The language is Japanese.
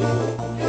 Oh,